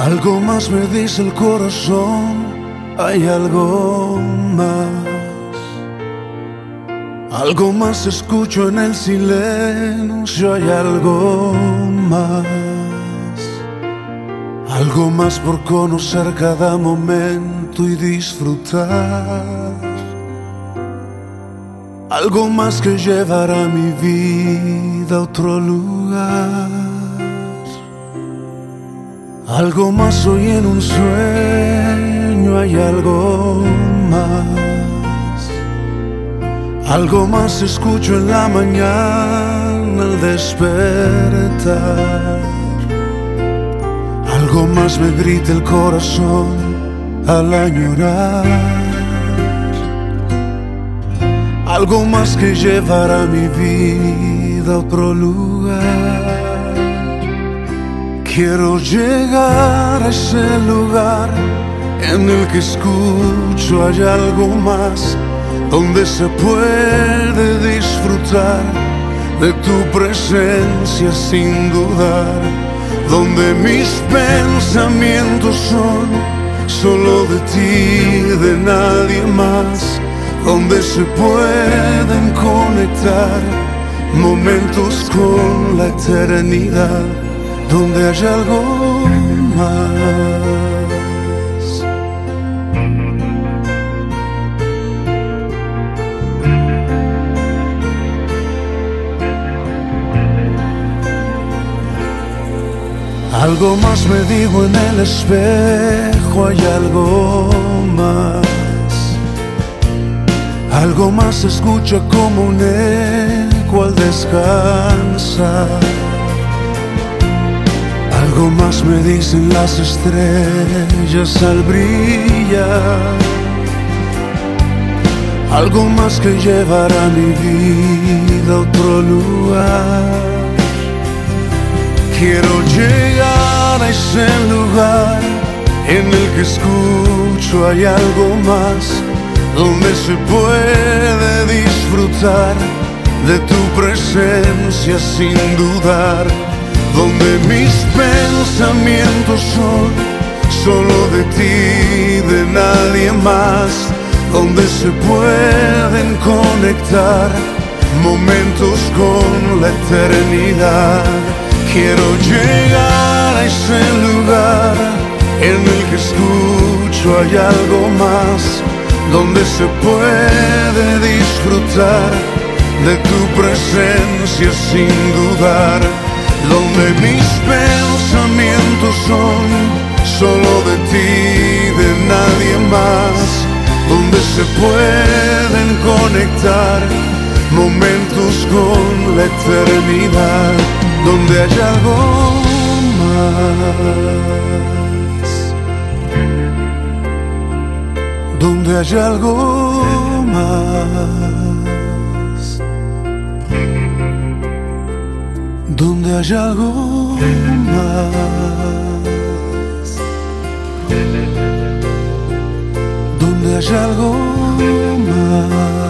Algo más me dice el corazón, hay algo más. Algo más escucho en el silencio, hay algo más. Algo más por conocer cada momento y disfrutar. Algo más que llevará mi vida a otro lugar. Algo más hoy en un sueño, hay algo más. Algo más escucho en la mañana al despertar. Algo más me grita el corazón al añorar. Algo más que llevará mi vida a otro lugar. Quiero llegar a ese lugar en el que escucho hay algo más, donde se puede disfrutar de tu presencia sin dudar, donde mis pensamientos son solo de ti, de nadie más, donde se pueden conectar momentos con la eternidad donde hay algo más. Algo más me digo en el espejo, hay algo más. Algo más escucha como un eco al descansar. Algo más me dicen las estrellas al brillar. Algo más que llevará mi vida a otro lugar. Quiero llegar a ese lugar en el que escucho hay algo más, donde se puede disfrutar de tu presencia sin dudar donde mis pensamientos son solo de ti, de nadie más, donde se pueden conectar momentos con la eternidad. Quiero llegar a ese lugar en el que escucho hay algo más, donde se puede disfrutar de tu presencia sin dudar donde mis pensamientos son solo de ti, de nadie más, donde se pueden conectar momentos con la eternidad, donde hay algo más, donde hay algo más. donde hay algo más, donde hay algo más.